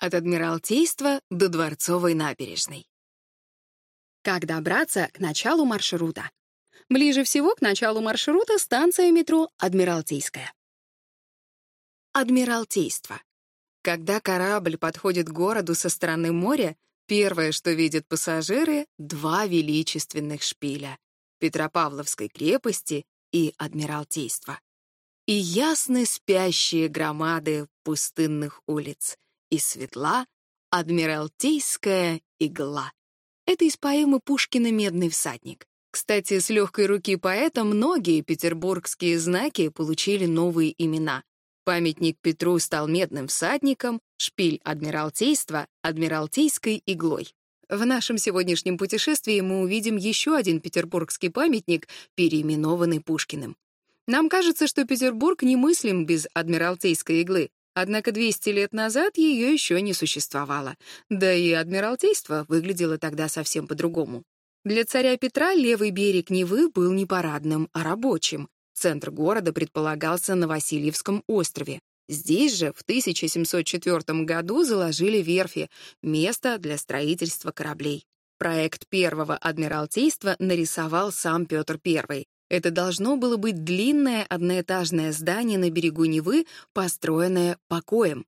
от Адмиралтейства до Дворцовой набережной. Как добраться к началу маршрута? Ближе всего к началу маршрута станция метро Адмиралтейская. Адмиралтейство. Когда корабль подходит к городу со стороны моря, первое, что видят пассажиры, два величественных шпиля — Петропавловской крепости и Адмиралтейства. И ясны спящие громады пустынных улиц и светла адмиралтейская игла. Это из поэмы Пушкина «Медный всадник». Кстати, с легкой руки поэта многие петербургские знаки получили новые имена. Памятник Петру стал медным всадником, шпиль адмиралтейства — адмиралтейской иглой. В нашем сегодняшнем путешествии мы увидим еще один петербургский памятник, переименованный Пушкиным. Нам кажется, что Петербург немыслим без адмиралтейской иглы, Однако 200 лет назад ее еще не существовало, да и Адмиралтейство выглядело тогда совсем по-другому. Для царя Петра левый берег Невы был не парадным, а рабочим. Центр города предполагался на Васильевском острове. Здесь же в 1704 году заложили верфи, место для строительства кораблей. Проект первого Адмиралтейства нарисовал сам Петр I. Это должно было быть длинное одноэтажное здание на берегу Невы, построенное покоем.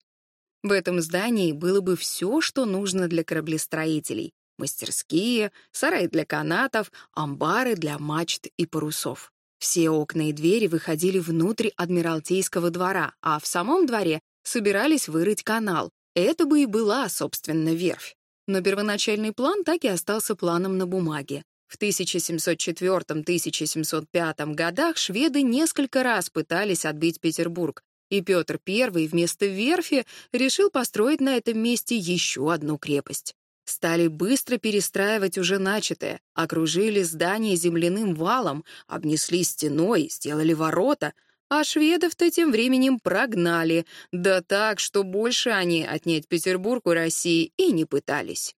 В этом здании было бы все, что нужно для кораблестроителей. Мастерские, сарай для канатов, амбары для мачт и парусов. Все окна и двери выходили внутрь Адмиралтейского двора, а в самом дворе собирались вырыть канал. Это бы и была, собственно, верфь. Но первоначальный план так и остался планом на бумаге. В 1704-1705 годах шведы несколько раз пытались отбить Петербург, и Петр I вместо верфи решил построить на этом месте еще одну крепость. Стали быстро перестраивать уже начатое, окружили здание земляным валом, обнесли стеной, сделали ворота, а шведов-то тем временем прогнали, да так, что больше они отнять Петербург у России и не пытались.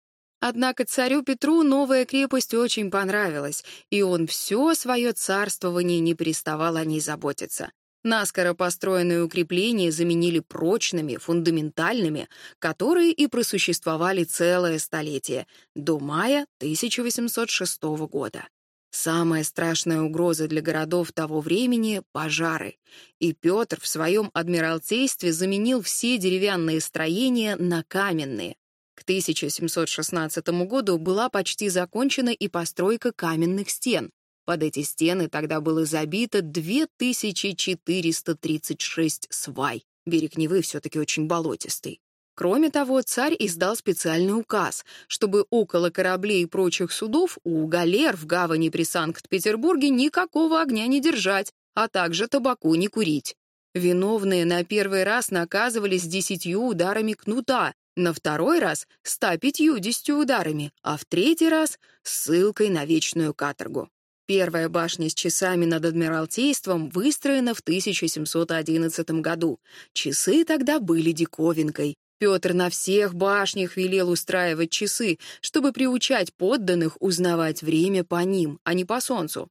Однако царю Петру новая крепость очень понравилась, и он все свое царствование не переставал о ней заботиться. Наскоро построенные укрепления заменили прочными, фундаментальными, которые и просуществовали целое столетие, до мая 1806 года. Самая страшная угроза для городов того времени — пожары. И Петр в своем адмиралтействе заменил все деревянные строения на каменные. 1716 году была почти закончена и постройка каменных стен. Под эти стены тогда было забито 2436 свай. Берег Невы все-таки очень болотистый. Кроме того, царь издал специальный указ, чтобы около кораблей и прочих судов у галер в гавани при Санкт-Петербурге никакого огня не держать, а также табаку не курить. Виновные на первый раз наказывались десятью ударами кнута, на второй раз — ста пятьюдесятью ударами, а в третий раз — ссылкой на вечную каторгу. Первая башня с часами над Адмиралтейством выстроена в 1711 году. Часы тогда были диковинкой. Петр на всех башнях велел устраивать часы, чтобы приучать подданных узнавать время по ним, а не по солнцу.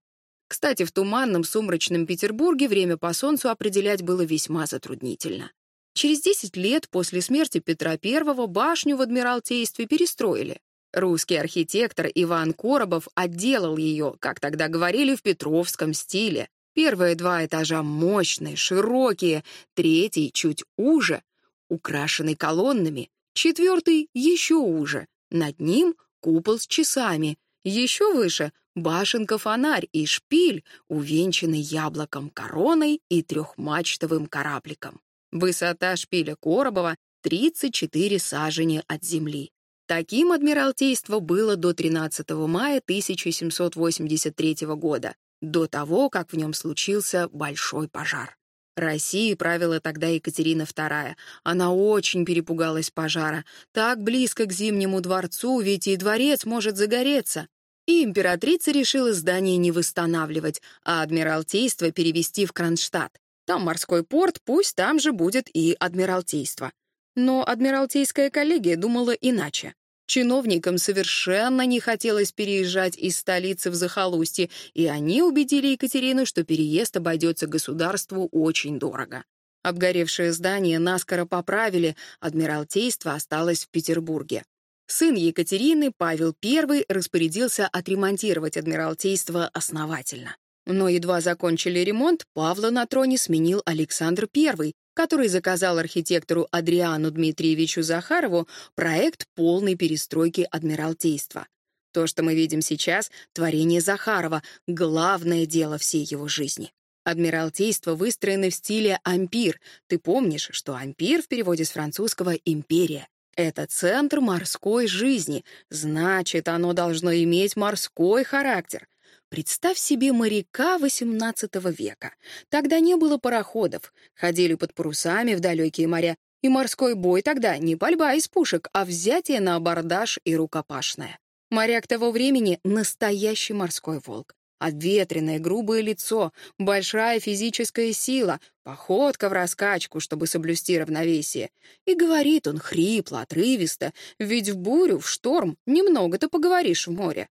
Кстати, в туманном сумрачном Петербурге время по солнцу определять было весьма затруднительно. Через 10 лет после смерти Петра I башню в Адмиралтействе перестроили. Русский архитектор Иван Коробов отделал ее, как тогда говорили, в петровском стиле. Первые два этажа мощные, широкие, третий чуть уже, украшенный колоннами, четвертый еще уже, над ним купол с часами, еще выше — башенка-фонарь и шпиль, увенчанный яблоком короной и трехмачтовым корабликом. Высота шпиля Коробова — 34 сажени от земли. Таким адмиралтейство было до 13 мая 1783 года, до того, как в нем случился большой пожар. России правила тогда Екатерина II. Она очень перепугалась пожара. Так близко к Зимнему дворцу, ведь и дворец может загореться. И императрица решила здание не восстанавливать, а Адмиралтейство перевести в Кронштадт. Там морской порт, пусть там же будет и Адмиралтейство. Но Адмиралтейская коллегия думала иначе. Чиновникам совершенно не хотелось переезжать из столицы в захолустье, и они убедили Екатерину, что переезд обойдется государству очень дорого. Обгоревшее здание наскоро поправили, адмиралтейство осталось в Петербурге. Сын Екатерины, Павел I, распорядился отремонтировать адмиралтейство основательно. Но едва закончили ремонт, Павла на троне сменил Александр Первый который заказал архитектору Адриану Дмитриевичу Захарову проект полной перестройки Адмиралтейства. То, что мы видим сейчас, творение Захарова, главное дело всей его жизни. Адмиралтейство выстроено в стиле ампир. Ты помнишь, что ампир в переводе с французского «империя». Это центр морской жизни, значит, оно должно иметь морской характер. Представь себе моряка XVIII века. Тогда не было пароходов, ходили под парусами в далекие моря, и морской бой тогда не пальба из пушек, а взятие на абордаж и рукопашное. Моряк того времени — настоящий морской волк. Обветренное грубое лицо, большая физическая сила, походка в раскачку, чтобы соблюсти равновесие. И говорит он хрипло, отрывисто, ведь в бурю, в шторм немного-то поговоришь в море.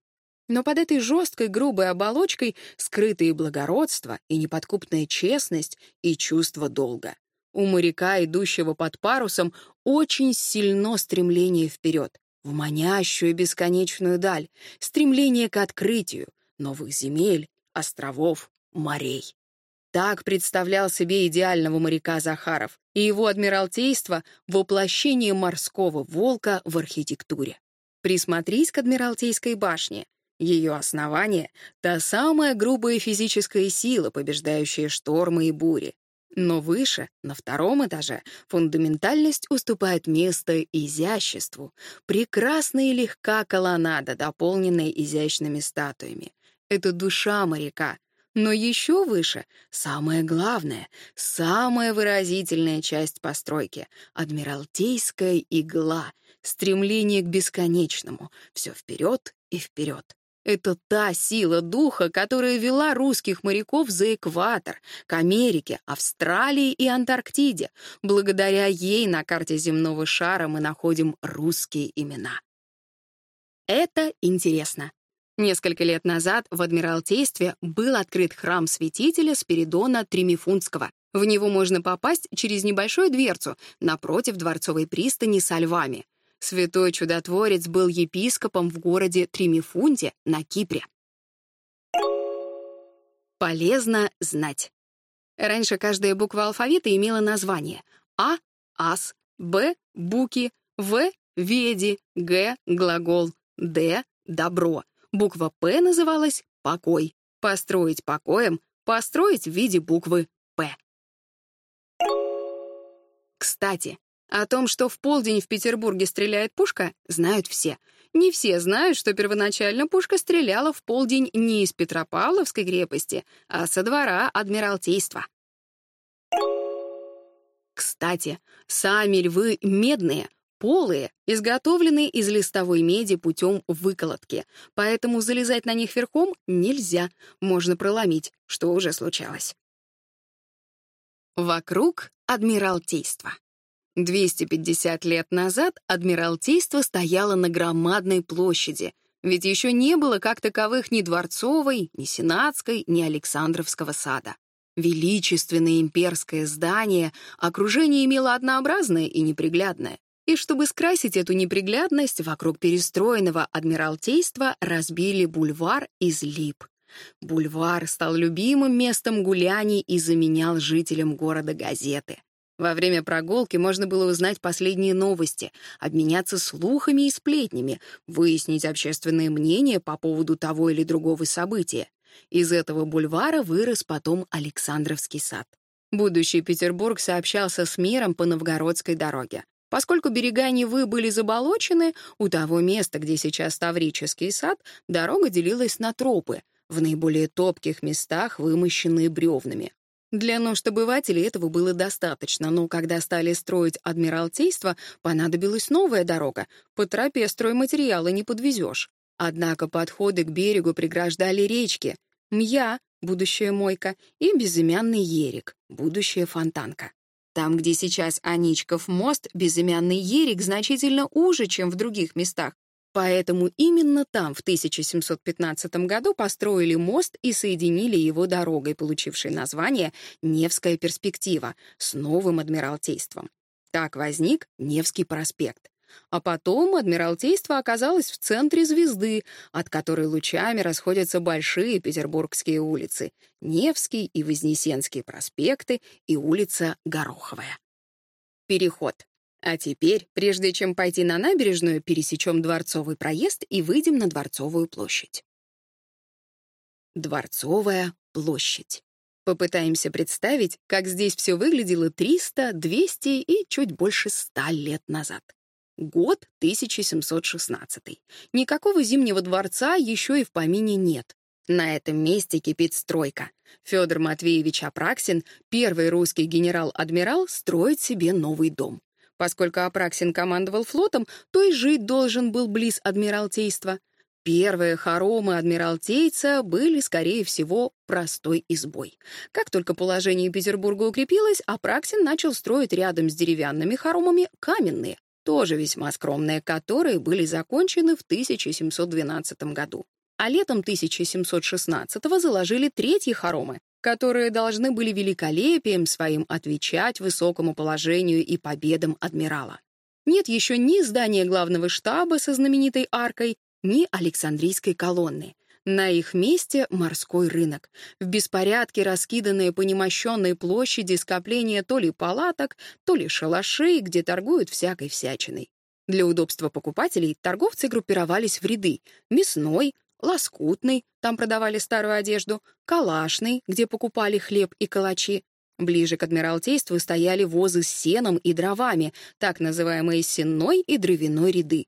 Но под этой жесткой грубой оболочкой скрыты и благородство, и неподкупная честность, и чувство долга. У моряка, идущего под парусом, очень сильно стремление вперед, в манящую бесконечную даль, стремление к открытию новых земель, островов, морей. Так представлял себе идеального моряка Захаров и его адмиралтейство — воплощение морского волка в архитектуре. Присмотрись к адмиралтейской башне — ее основание — та самая грубая физическая сила, побеждающая штормы и бури. Но выше, на втором этаже, фундаментальность уступает место изяществу. прекрасная и легка колоннада, дополненная изящными статуями. Это душа моряка. Но еще выше — самое главное, самая выразительная часть постройки — адмиралтейская игла, стремление к бесконечному, все вперед и вперед. Это та сила духа, которая вела русских моряков за экватор, к Америке, Австралии и Антарктиде. Благодаря ей на карте земного шара мы находим русские имена. Это интересно. Несколько лет назад в Адмиралтействе был открыт храм святителя Спиридона Тримифунского. В него можно попасть через небольшую дверцу напротив дворцовой пристани со львами — Святой чудотворец был епископом в городе Тримифунде на Кипре. Полезно знать. Раньше каждая буква алфавита имела название. А — ас, Б — буки, В — веди, Г — глагол, Д — добро. Буква П называлась «покой». Построить покоем, построить в виде буквы «П». Кстати, о том, что в полдень в Петербурге стреляет пушка, знают все. Не все знают, что первоначально пушка стреляла в полдень не из Петропавловской крепости, а со двора Адмиралтейства. Кстати, сами львы медные, полые, изготовлены из листовой меди путем выколотки, поэтому залезать на них верхом нельзя, можно проломить, что уже случалось. Вокруг Адмиралтейства. 250 лет назад Адмиралтейство стояло на громадной площади, ведь еще не было как таковых ни Дворцовой, ни Сенатской, ни Александровского сада. Величественное имперское здание окружение имело однообразное и неприглядное. И чтобы скрасить эту неприглядность, вокруг перестроенного Адмиралтейства разбили бульвар из лип. Бульвар стал любимым местом гуляний и заменял жителям города газеты. Во время прогулки можно было узнать последние новости, обменяться слухами и сплетнями, выяснить общественное мнение по поводу того или другого события. Из этого бульвара вырос потом Александровский сад. Будущий Петербург сообщался с миром по новгородской дороге. Поскольку берега Невы были заболочены, у того места, где сейчас Таврический сад, дорога делилась на тропы, в наиболее топких местах вымощенные бревнами. Для нужд обывателей этого было достаточно, но когда стали строить Адмиралтейство, понадобилась новая дорога. По тропе стройматериалы не подвезешь. Однако подходы к берегу преграждали речки. Мья, будущая мойка, и безымянный Ерик, будущая фонтанка. Там, где сейчас Аничков мост, безымянный Ерик значительно уже, чем в других местах, Поэтому именно там в 1715 году построили мост и соединили его дорогой, получившей название «Невская перспектива» с новым Адмиралтейством. Так возник Невский проспект. А потом Адмиралтейство оказалось в центре звезды, от которой лучами расходятся большие петербургские улицы — Невский и Вознесенский проспекты и улица Гороховая. Переход. А теперь, прежде чем пойти на набережную, пересечем Дворцовый проезд и выйдем на Дворцовую площадь. Дворцовая площадь. Попытаемся представить, как здесь все выглядело 300, 200 и чуть больше 100 лет назад. Год 1716. Никакого Зимнего дворца еще и в помине нет. На этом месте кипит стройка. Федор Матвеевич Апраксин, первый русский генерал-адмирал, строит себе новый дом. Поскольку Апраксин командовал флотом, то и жить должен был близ Адмиралтейства. Первые хоромы Адмиралтейца были, скорее всего, простой избой. Как только положение Петербурга укрепилось, Апраксин начал строить рядом с деревянными хоромами каменные, тоже весьма скромные, которые были закончены в 1712 году. А летом 1716-го заложили третьи хоромы, которые должны были великолепием своим отвечать высокому положению и победам адмирала. Нет еще ни здания главного штаба со знаменитой аркой, ни Александрийской колонны. На их месте морской рынок. В беспорядке раскиданные по немощенной площади скопления то ли палаток, то ли шалашей, где торгуют всякой всячиной. Для удобства покупателей торговцы группировались в ряды — мясной, лоскутный, там продавали старую одежду, калашный, где покупали хлеб и калачи. Ближе к Адмиралтейству стояли возы с сеном и дровами, так называемые сенной и дровяной ряды.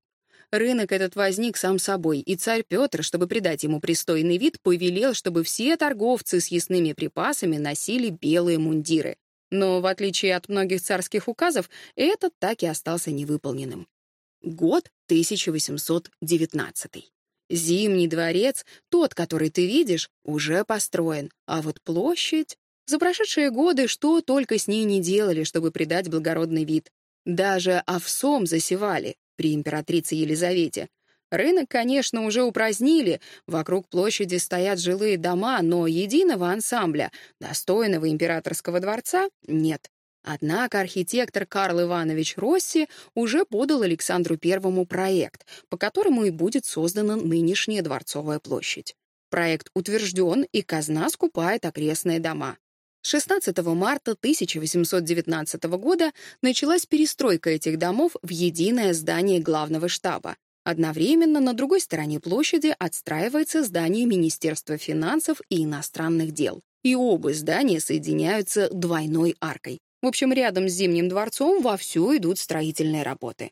Рынок этот возник сам собой, и царь Петр, чтобы придать ему пристойный вид, повелел, чтобы все торговцы с ясными припасами носили белые мундиры. Но, в отличие от многих царских указов, этот так и остался невыполненным. Год 1819. Зимний дворец, тот, который ты видишь, уже построен, а вот площадь... За прошедшие годы что только с ней не делали, чтобы придать благородный вид. Даже овсом засевали при императрице Елизавете. Рынок, конечно, уже упразднили, вокруг площади стоят жилые дома, но единого ансамбля, достойного императорского дворца, нет. Однако архитектор Карл Иванович Росси уже подал Александру Первому проект, по которому и будет создана нынешняя Дворцовая площадь. Проект утвержден, и казна скупает окрестные дома. 16 марта 1819 года началась перестройка этих домов в единое здание главного штаба. Одновременно на другой стороне площади отстраивается здание Министерства финансов и иностранных дел. И оба здания соединяются двойной аркой. В общем, рядом с Зимним дворцом вовсю идут строительные работы.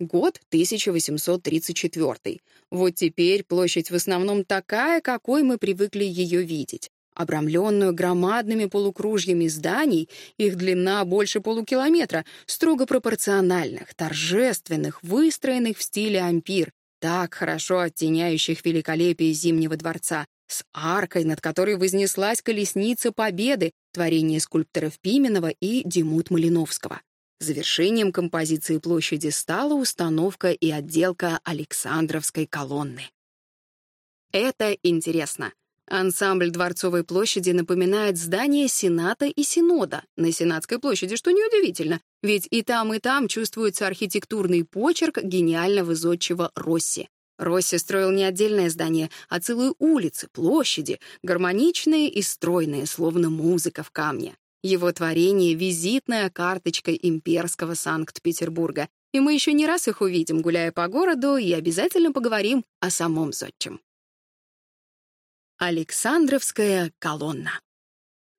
Год 1834. Вот теперь площадь в основном такая, какой мы привыкли ее видеть. Обрамленную громадными полукружьями зданий, их длина больше полукилометра, строго пропорциональных, торжественных, выстроенных в стиле ампир, так хорошо оттеняющих великолепие Зимнего дворца, с аркой, над которой вознеслась колесница Победы, творение скульпторов Пименова и Демут Малиновского. Завершением композиции площади стала установка и отделка Александровской колонны. Это интересно. Ансамбль Дворцовой площади напоминает здание Сената и Синода на Сенатской площади, что неудивительно, ведь и там, и там чувствуется архитектурный почерк гениального зодчего Росси. Росси строил не отдельное здание, а целые улицы, площади, гармоничные и стройные, словно музыка в камне. Его творение — визитная карточка имперского Санкт-Петербурга, и мы еще не раз их увидим, гуляя по городу, и обязательно поговорим о самом зодчем. Александровская колонна.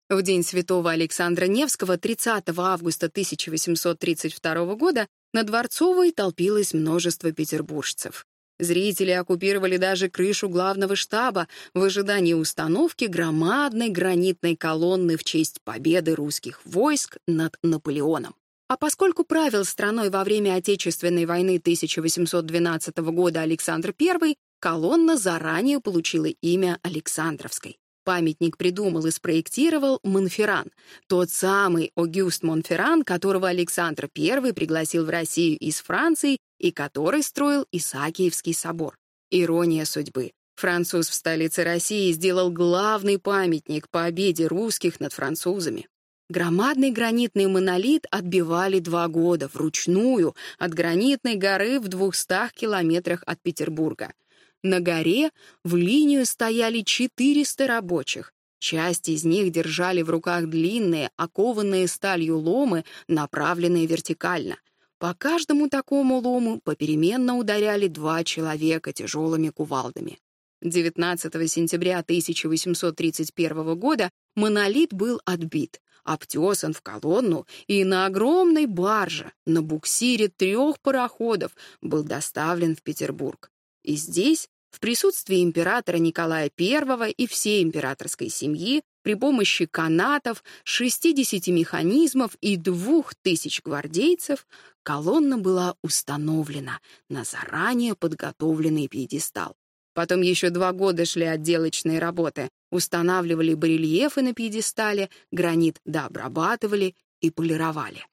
В день святого Александра Невского 30 августа 1832 года на Дворцовой толпилось множество петербуржцев. Зрители оккупировали даже крышу главного штаба в ожидании установки громадной гранитной колонны в честь победы русских войск над Наполеоном. А поскольку правил страной во время Отечественной войны 1812 года Александр I, колонна заранее получила имя Александровской. Памятник придумал и спроектировал Монферран, тот самый Огюст Монферран, которого Александр I пригласил в Россию из Франции и который строил Исаакиевский собор. Ирония судьбы. Француз в столице России сделал главный памятник победе русских над французами. Громадный гранитный монолит отбивали два года вручную от гранитной горы в 200 километрах от Петербурга. На горе в линию стояли 400 рабочих. Часть из них держали в руках длинные, окованные сталью ломы, направленные вертикально. По каждому такому лому попеременно ударяли два человека тяжелыми кувалдами. 19 сентября 1831 года монолит был отбит обтесан в колонну, и на огромной барже на буксире трех пароходов был доставлен в Петербург. И здесь, в присутствии императора Николая I и всей императорской семьи, при помощи канатов, 60 механизмов и двух тысяч гвардейцев колонна была установлена на заранее подготовленный пьедестал. Потом еще два года шли отделочные работы, устанавливали барельефы на пьедестале, гранит дообрабатывали и полировали.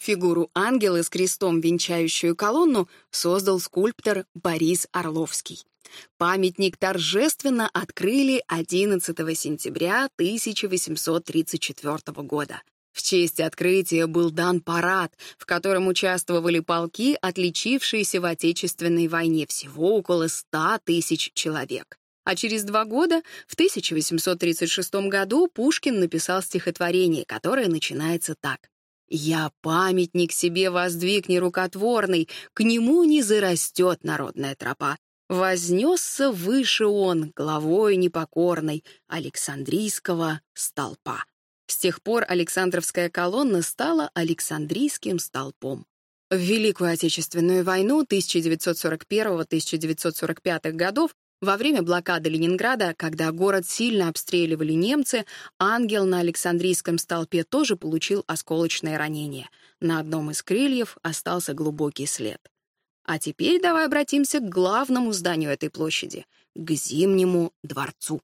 Фигуру ангела с крестом, венчающую колонну, создал скульптор Борис Орловский. Памятник торжественно открыли 11 сентября 1834 года. В честь открытия был дан парад, в котором участвовали полки, отличившиеся в Отечественной войне, всего около 100 тысяч человек. А через два года, в 1836 году, Пушкин написал стихотворение, которое начинается так. «Я памятник себе воздвиг нерукотворный, к нему не зарастет народная тропа. Вознесся выше он, главой непокорной, Александрийского столпа». С тех пор Александровская колонна стала Александрийским столпом. В Великую Отечественную войну 1941-1945 годов во время блокады Ленинграда, когда город сильно обстреливали немцы, ангел на Александрийском столпе тоже получил осколочное ранение. На одном из крыльев остался глубокий след. А теперь давай обратимся к главному зданию этой площади, к Зимнему дворцу.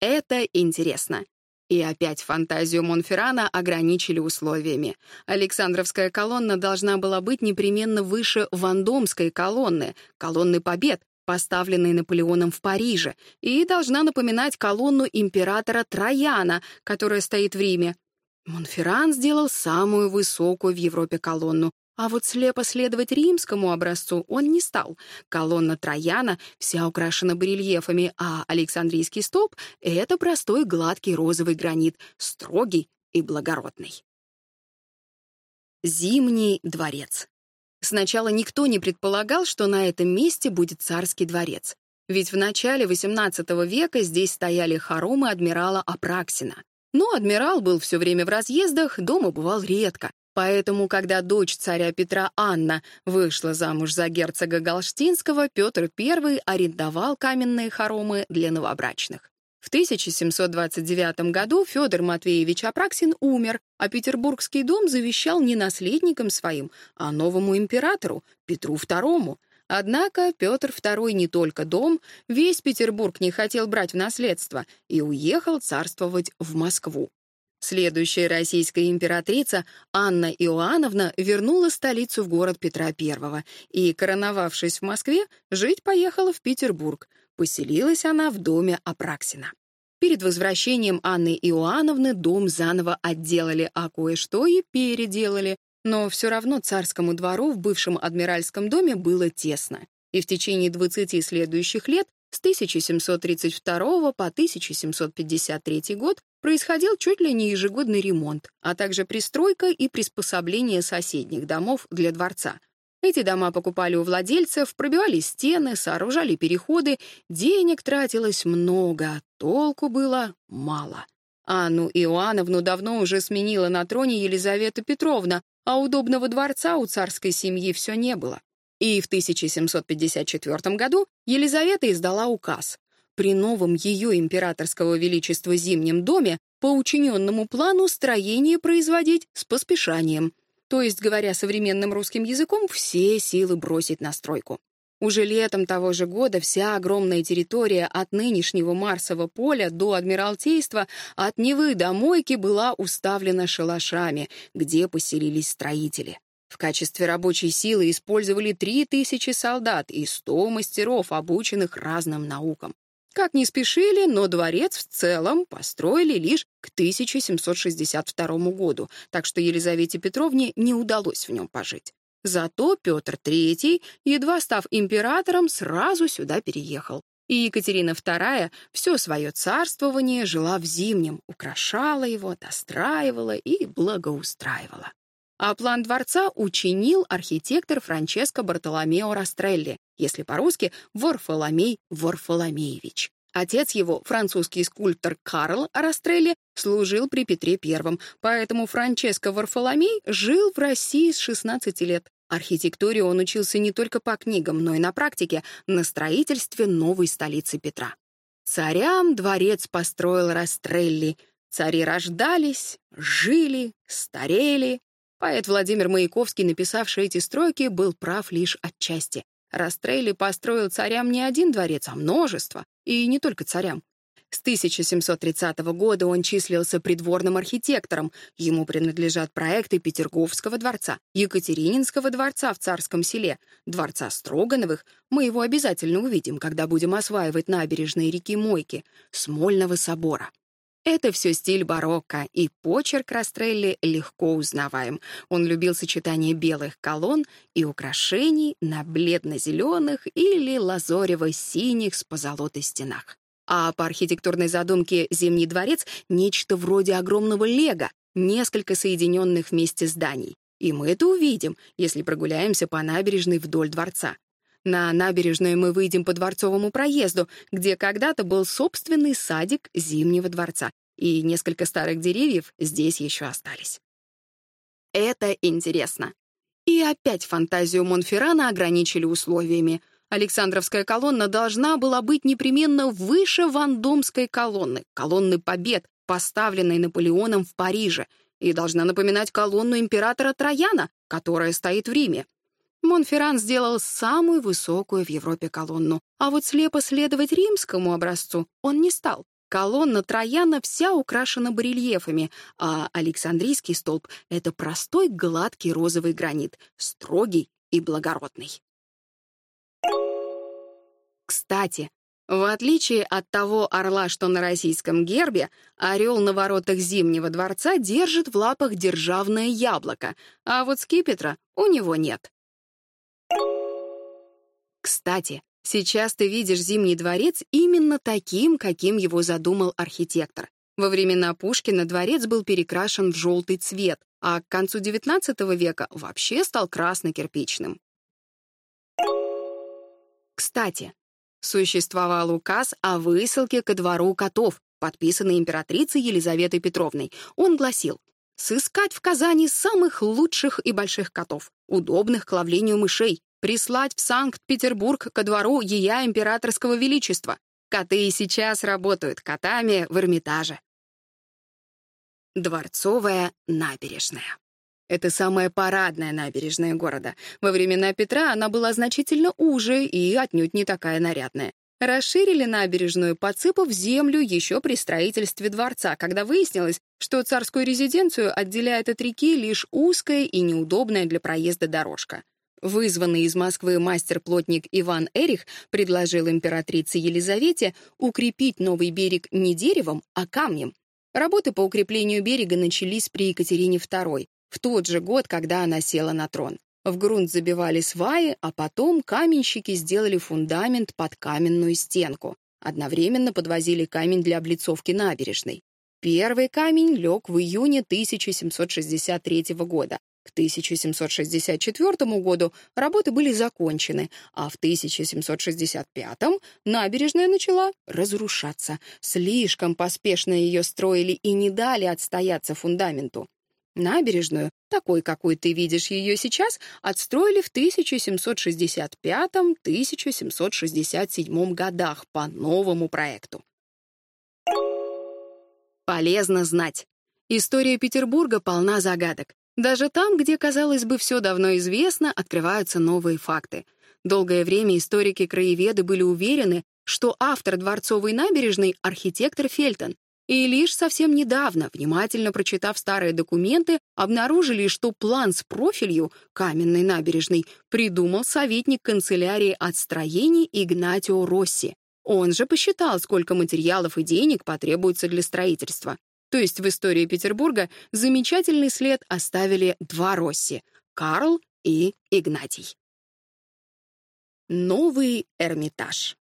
Это интересно. И опять фантазию Монферрана ограничили условиями. Александровская колонна должна была быть непременно выше Вандомской колонны, колонны побед, поставленной Наполеоном в Париже, и должна напоминать колонну императора Трояна, которая стоит в Риме. Монферран сделал самую высокую в Европе колонну а вот слепо следовать римскому образцу он не стал. Колонна Трояна вся украшена барельефами, а Александрийский столб — это простой гладкий розовый гранит, строгий и благородный. Зимний дворец. Сначала никто не предполагал, что на этом месте будет царский дворец. Ведь в начале XVIII века здесь стояли хоромы адмирала Апраксина. Но адмирал был все время в разъездах, дома бывал редко. Поэтому, когда дочь царя Петра Анна вышла замуж за герцога Галштинского, Петр I арендовал каменные хоромы для новобрачных. В 1729 году Федор Матвеевич Апраксин умер, а Петербургский дом завещал не наследникам своим, а новому императору, Петру II. Однако Петр II не только дом, весь Петербург не хотел брать в наследство и уехал царствовать в Москву. Следующая российская императрица Анна Иоанновна вернула столицу в город Петра I и, короновавшись в Москве, жить поехала в Петербург. Поселилась она в доме Апраксина. Перед возвращением Анны Иоанновны дом заново отделали, а кое-что и переделали. Но все равно царскому двору в бывшем адмиральском доме было тесно. И в течение 20 следующих лет с 1732 по 1753 год Происходил чуть ли не ежегодный ремонт, а также пристройка и приспособление соседних домов для дворца. Эти дома покупали у владельцев, пробивали стены, сооружали переходы, денег тратилось много, а толку было мало. Анну Иоанновну давно уже сменила на троне Елизавета Петровна, а удобного дворца у царской семьи все не было. И в 1754 году Елизавета издала указ, при новом ее императорского величества зимнем доме по учиненному плану строение производить с поспешанием, то есть, говоря современным русским языком, все силы бросить на стройку. Уже летом того же года вся огромная территория от нынешнего Марсового поля до Адмиралтейства от Невы до Мойки была уставлена шалашами, где поселились строители. В качестве рабочей силы использовали 3000 солдат и 100 мастеров, обученных разным наукам. Как не спешили, но дворец в целом построили лишь к 1762 году, так что Елизавете Петровне не удалось в нем пожить. Зато Петр III, едва став императором, сразу сюда переехал. И Екатерина II все свое царствование жила в Зимнем, украшала его, достраивала и благоустраивала. А план дворца учинил архитектор Франческо Бартоломео Растрелли, если по-русски Варфоломей Варфоломеевич. Отец его, французский скульптор Карл Растрелли, служил при Петре I, поэтому Франческо Варфоломей жил в России с 16 лет. Архитектуре он учился не только по книгам, но и на практике, на строительстве новой столицы Петра. Царям дворец построил Растрелли. Цари рождались, жили, старели, Поэт Владимир Маяковский, написавший эти строки, был прав лишь отчасти. Растрелли построил царям не один дворец, а множество, и не только царям. С 1730 года он числился придворным архитектором. Ему принадлежат проекты Петерговского дворца, Екатерининского дворца в Царском селе, дворца Строгановых, мы его обязательно увидим, когда будем осваивать набережные реки Мойки, Смольного собора. Это все стиль барокко, и почерк Растрелли легко узнаваем. Он любил сочетание белых колонн и украшений на бледно-зеленых или лазорево-синих с позолотой стенах. А по архитектурной задумке «Зимний дворец» — нечто вроде огромного лего, несколько соединенных вместе зданий. И мы это увидим, если прогуляемся по набережной вдоль дворца. На набережную мы выйдем по Дворцовому проезду, где когда-то был собственный садик Зимнего дворца, и несколько старых деревьев здесь еще остались. Это интересно. И опять фантазию Монферрана ограничили условиями. Александровская колонна должна была быть непременно выше Вандомской колонны, колонны побед, поставленной Наполеоном в Париже, и должна напоминать колонну императора Трояна, которая стоит в Риме. Монферран сделал самую высокую в Европе колонну, а вот слепо следовать римскому образцу он не стал. Колонна Трояна вся украшена барельефами, а Александрийский столб — это простой гладкий розовый гранит, строгий и благородный. Кстати, в отличие от того орла, что на российском гербе, орел на воротах Зимнего дворца держит в лапах державное яблоко, а вот скипетра у него нет. Кстати, сейчас ты видишь Зимний дворец именно таким, каким его задумал архитектор. Во времена Пушкина дворец был перекрашен в желтый цвет, а к концу XIX века вообще стал красно-кирпичным. Кстати, существовал указ о высылке ко двору котов, подписанный императрицей Елизаветой Петровной. Он гласил, сыскать в Казани самых лучших и больших котов, удобных к ловлению мышей, прислать в Санкт-Петербург ко двору Ея Императорского Величества. Коты и сейчас работают котами в Эрмитаже. Дворцовая набережная. Это самая парадная набережная города. Во времена Петра она была значительно уже и отнюдь не такая нарядная расширили набережную, подсыпав землю еще при строительстве дворца, когда выяснилось, что царскую резиденцию отделяет от реки лишь узкая и неудобная для проезда дорожка. Вызванный из Москвы мастер-плотник Иван Эрих предложил императрице Елизавете укрепить новый берег не деревом, а камнем. Работы по укреплению берега начались при Екатерине II, в тот же год, когда она села на трон. В грунт забивали сваи, а потом каменщики сделали фундамент под каменную стенку. Одновременно подвозили камень для облицовки набережной. Первый камень лег в июне 1763 года. К 1764 году работы были закончены, а в 1765 набережная начала разрушаться. Слишком поспешно ее строили и не дали отстояться фундаменту. Набережную, такой, какой ты видишь ее сейчас, отстроили в 1765-1767 годах по новому проекту. Полезно знать. История Петербурга полна загадок. Даже там, где, казалось бы, все давно известно, открываются новые факты. Долгое время историки-краеведы были уверены, что автор дворцовой набережной — архитектор Фельтон, и лишь совсем недавно, внимательно прочитав старые документы, обнаружили, что план с профилью каменной набережной придумал советник канцелярии от строений Игнатио Росси. Он же посчитал, сколько материалов и денег потребуется для строительства. То есть в истории Петербурга замечательный след оставили два Росси — Карл и Игнатий. Новый Эрмитаж.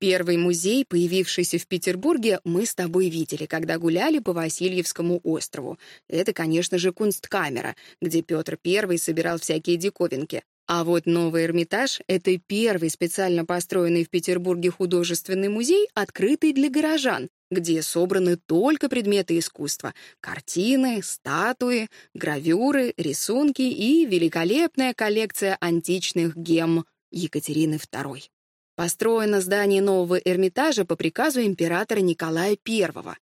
Первый музей, появившийся в Петербурге, мы с тобой видели, когда гуляли по Васильевскому острову. Это, конечно же, кунсткамера, где Петр I собирал всякие диковинки. А вот новый Эрмитаж — это первый специально построенный в Петербурге художественный музей, открытый для горожан, где собраны только предметы искусства — картины, статуи, гравюры, рисунки и великолепная коллекция античных гем Екатерины II. Построено здание нового Эрмитажа по приказу императора Николая I.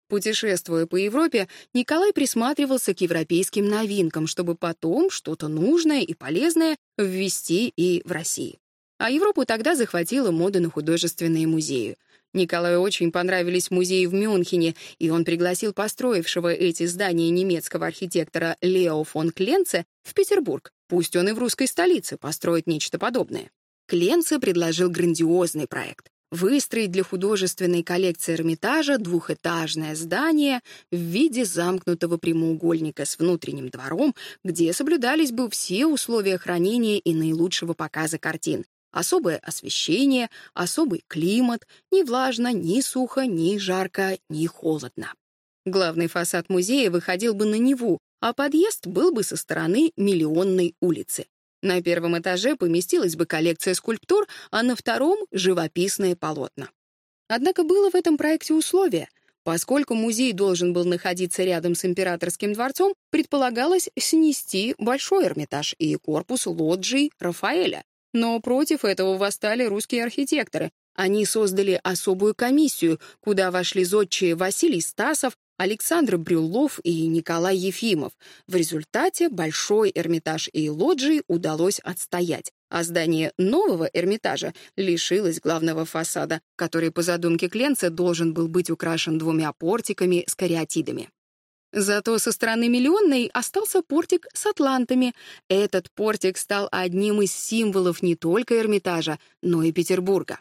Путешествуя по Европе, Николай присматривался к европейским новинкам, чтобы потом что-то нужное и полезное ввести и в России. А Европу тогда захватила мода на художественные музеи. Николаю очень понравились музеи в Мюнхене, и он пригласил построившего эти здания немецкого архитектора Лео фон Кленце в Петербург. Пусть он и в русской столице построит нечто подобное. Клемце предложил грандиозный проект — выстроить для художественной коллекции Эрмитажа двухэтажное здание в виде замкнутого прямоугольника с внутренним двором, где соблюдались бы все условия хранения и наилучшего показа картин. Особое освещение, особый климат, ни влажно, ни сухо, ни жарко, ни холодно. Главный фасад музея выходил бы на Неву, а подъезд был бы со стороны Миллионной улицы. На первом этаже поместилась бы коллекция скульптур, а на втором — живописные полотна. Однако было в этом проекте условие. Поскольку музей должен был находиться рядом с императорским дворцом, предполагалось снести Большой Эрмитаж и корпус лоджии Рафаэля. Но против этого восстали русские архитекторы. Они создали особую комиссию, куда вошли зодчие Василий Стасов, Александр Брюллов и Николай Ефимов. В результате Большой Эрмитаж и Лоджии удалось отстоять, а здание нового Эрмитажа лишилось главного фасада, который по задумке Кленца должен был быть украшен двумя портиками с кариатидами. Зато со стороны Миллионной остался портик с атлантами. Этот портик стал одним из символов не только Эрмитажа, но и Петербурга.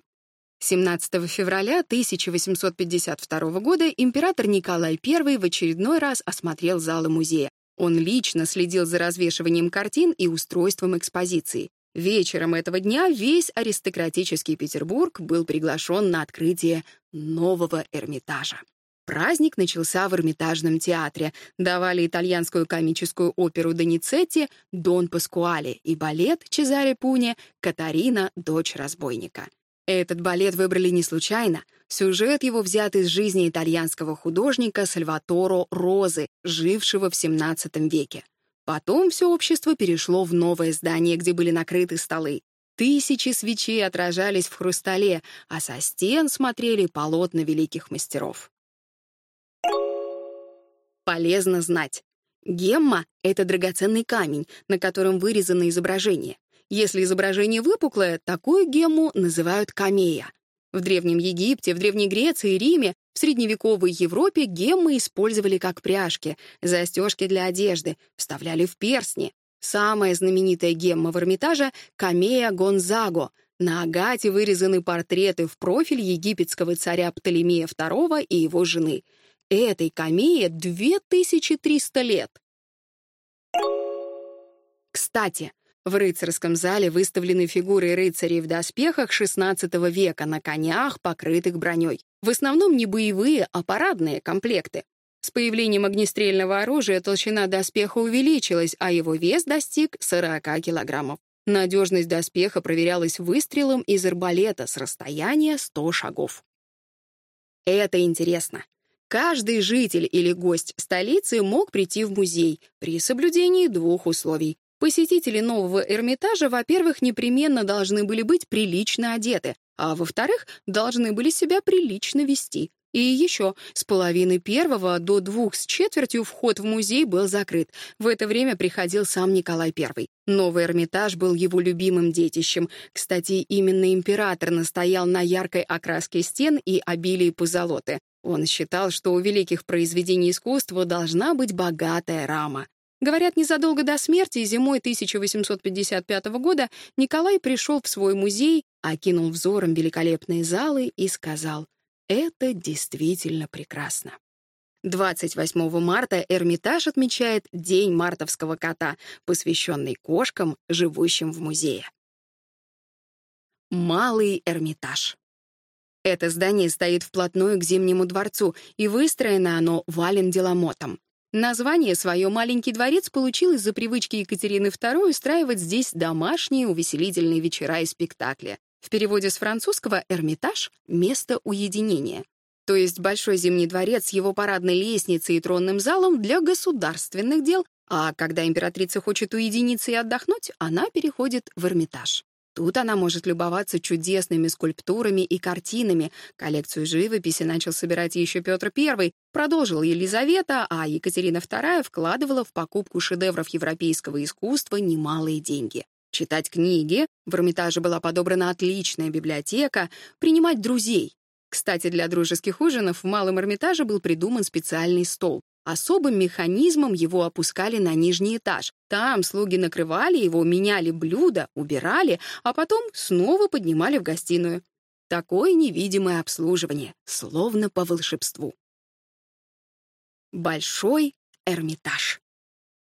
17 февраля 1852 года император Николай I в очередной раз осмотрел залы музея. Он лично следил за развешиванием картин и устройством экспозиции. Вечером этого дня весь аристократический Петербург был приглашен на открытие нового Эрмитажа. Праздник начался в Эрмитажном театре. Давали итальянскую комическую оперу Доницетти «Дон Паскуале» и балет Чезаре Пуни «Катарина, дочь разбойника». Этот балет выбрали не случайно. Сюжет его взят из жизни итальянского художника Сальваторо Розы, жившего в XVII веке. Потом все общество перешло в новое здание, где были накрыты столы. Тысячи свечей отражались в хрустале, а со стен смотрели полотна великих мастеров. Полезно знать. Гемма — это драгоценный камень, на котором вырезано изображение. Если изображение выпуклое, такую гему называют камея. В Древнем Египте, в Древней Греции, Риме, в средневековой Европе геммы использовали как пряжки, застежки для одежды, вставляли в перстни. Самая знаменитая гемма в Эрмитаже — камея Гонзаго. На агате вырезаны портреты в профиль египетского царя Птолемея II и его жены. Этой камее 2300 лет. Кстати, в рыцарском зале выставлены фигуры рыцарей в доспехах XVI века на конях, покрытых броней. В основном не боевые, а парадные комплекты. С появлением огнестрельного оружия толщина доспеха увеличилась, а его вес достиг 40 килограммов. Надежность доспеха проверялась выстрелом из арбалета с расстояния 100 шагов. Это интересно. Каждый житель или гость столицы мог прийти в музей при соблюдении двух условий. Посетители нового Эрмитажа, во-первых, непременно должны были быть прилично одеты, а во-вторых, должны были себя прилично вести. И еще, с половины первого до двух с четвертью вход в музей был закрыт. В это время приходил сам Николай I. Новый Эрмитаж был его любимым детищем. Кстати, именно император настоял на яркой окраске стен и обилии позолоты. Он считал, что у великих произведений искусства должна быть богатая рама. Говорят, незадолго до смерти, зимой 1855 года, Николай пришел в свой музей, окинул взором великолепные залы и сказал, «Это действительно прекрасно». 28 марта Эрмитаж отмечает День мартовского кота, посвященный кошкам, живущим в музее. Малый Эрмитаж. Это здание стоит вплотную к Зимнему дворцу, и выстроено оно вален-деломотом. Название свое маленький дворец получил из-за привычки Екатерины II устраивать здесь домашние увеселительные вечера и спектакли. В переводе с французского «Эрмитаж» — «место уединения». То есть Большой Зимний дворец с его парадной лестницей и тронным залом для государственных дел, а когда императрица хочет уединиться и отдохнуть, она переходит в Эрмитаж. Тут она может любоваться чудесными скульптурами и картинами. Коллекцию живописи начал собирать еще Петр I, продолжил Елизавета, а Екатерина II вкладывала в покупку шедевров европейского искусства немалые деньги. Читать книги, в Эрмитаже была подобрана отличная библиотека, принимать друзей. Кстати, для дружеских ужинов в Малом Эрмитаже был придуман специальный стол. Особым механизмом его опускали на нижний этаж. Там слуги накрывали его, меняли блюда, убирали, а потом снова поднимали в гостиную. Такое невидимое обслуживание, словно по волшебству. Большой Эрмитаж.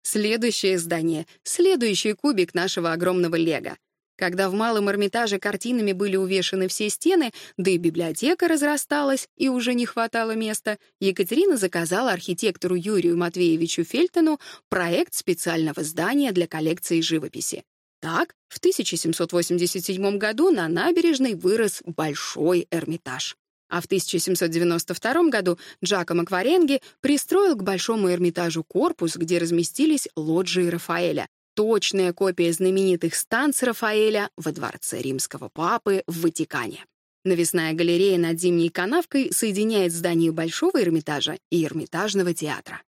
Следующее здание, следующий кубик нашего огромного лего. Когда в малом Эрмитаже картинами были увешаны все стены, да и библиотека разрасталась и уже не хватало места, Екатерина заказала архитектору Юрию Матвеевичу Фельтону проект специального здания для коллекции живописи. Так, в 1787 году на набережной вырос Большой Эрмитаж. А в 1792 году Джакомо Кваренги пристроил к Большому Эрмитажу корпус, где разместились лоджии Рафаэля, точная копия знаменитых станц Рафаэля во дворце римского папы в Ватикане. Навесная галерея над зимней канавкой соединяет здание Большого Эрмитажа и Эрмитажного театра.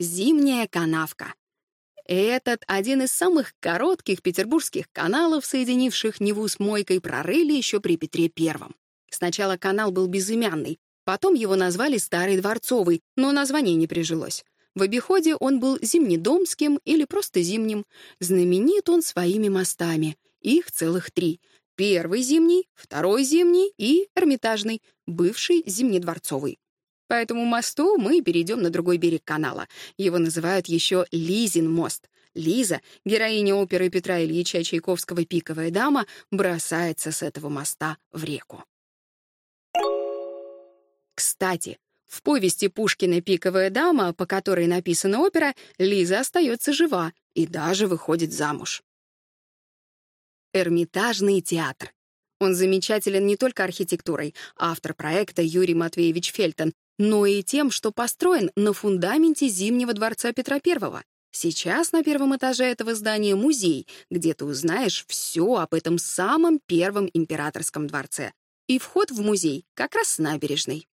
Зимняя канавка. Этот один из самых коротких петербургских каналов, соединивших Неву с Мойкой, прорыли еще при Петре Первом. Сначала канал был безымянный, потом его назвали Старый Дворцовый, но название не прижилось. В обиходе он был зимнедомским или просто зимним. Знаменит он своими мостами. Их целых три. Первый зимний, второй зимний и Эрмитажный, бывший зимнедворцовый. По этому мосту мы перейдем на другой берег канала. Его называют еще Лизин мост. Лиза, героиня оперы Петра Ильича Чайковского «Пиковая дама», бросается с этого моста в реку. Кстати, в повести Пушкина «Пиковая дама», по которой написана опера, Лиза остается жива и даже выходит замуж. Эрмитажный театр. Он замечателен не только архитектурой, автор проекта Юрий Матвеевич Фельтон, но и тем, что построен на фундаменте Зимнего дворца Петра I. Сейчас на первом этаже этого здания музей, где ты узнаешь все об этом самом первом императорском дворце. И вход в музей как раз с набережной.